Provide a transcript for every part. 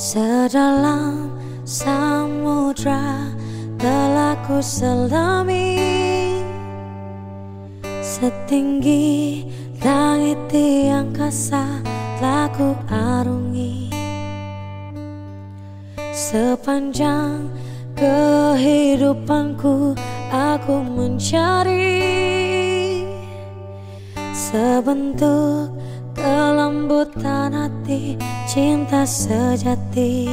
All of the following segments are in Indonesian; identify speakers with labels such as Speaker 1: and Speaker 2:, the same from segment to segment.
Speaker 1: Sedalam samudra telah ku selami. Setinggi langit di angkasa telah ku arungi Sepanjang kehidupanku aku mencari Sebentuk kelembutan hati cinta sejati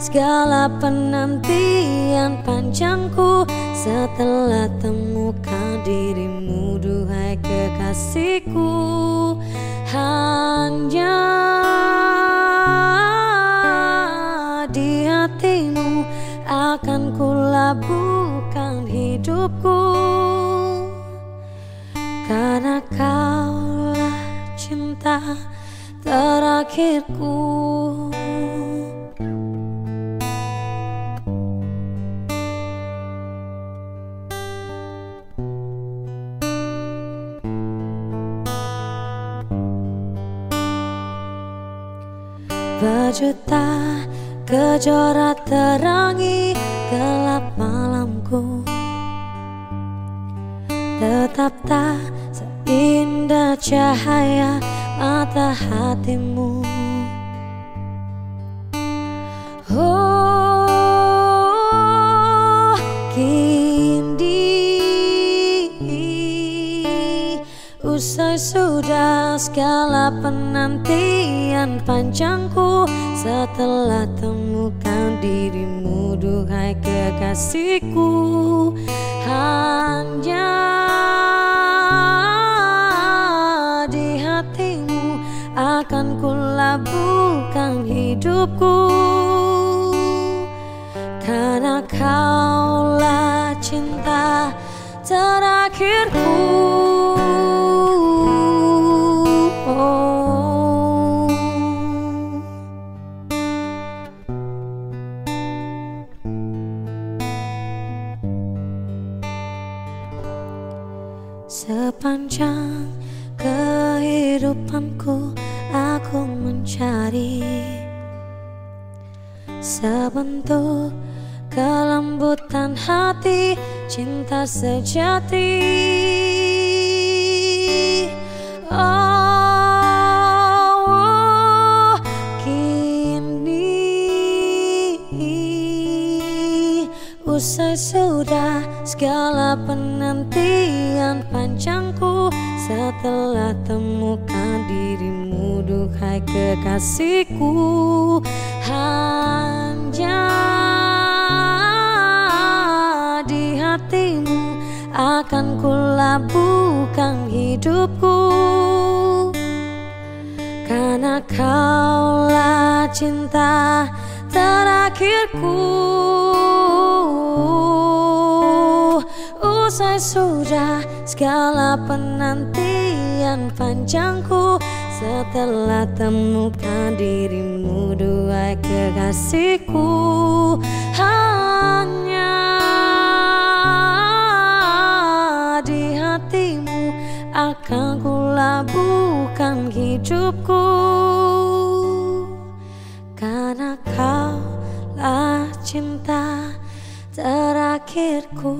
Speaker 1: segala penantian panjangku Setelah temukan dirimu duhai kekasihku. Hanya akan kulabuhkan hidupku. Karena kaulah cinta terakhirku Berjuta Kejora terangi gelap malamku. Tetap tak seindah cahaya mata hatimu Usai sudah segala penantian panjangku. Setelah temukan dirimu duhai kekasihku. Hanya di hatimu akan kulabuhkan hidupku. Karena kaulah cinta terakhirku Sepanjang kehidupanku aku mencari Sebentuk kelembutan hati cinta sejati Usai sudah segala penantian panjangku. Setelah temukan dirimu duhai kekasihku. Hanya di hatimu akan kulabuhkan hidupku. Karena kaulah cinta terakhirku Usai sudah segala penantian panjangku. Setelah temukan dirimu dua kekasihku. Hanya di hatimu akan kulabuhkan hidupku. Karena kaulah cinta terakhirku.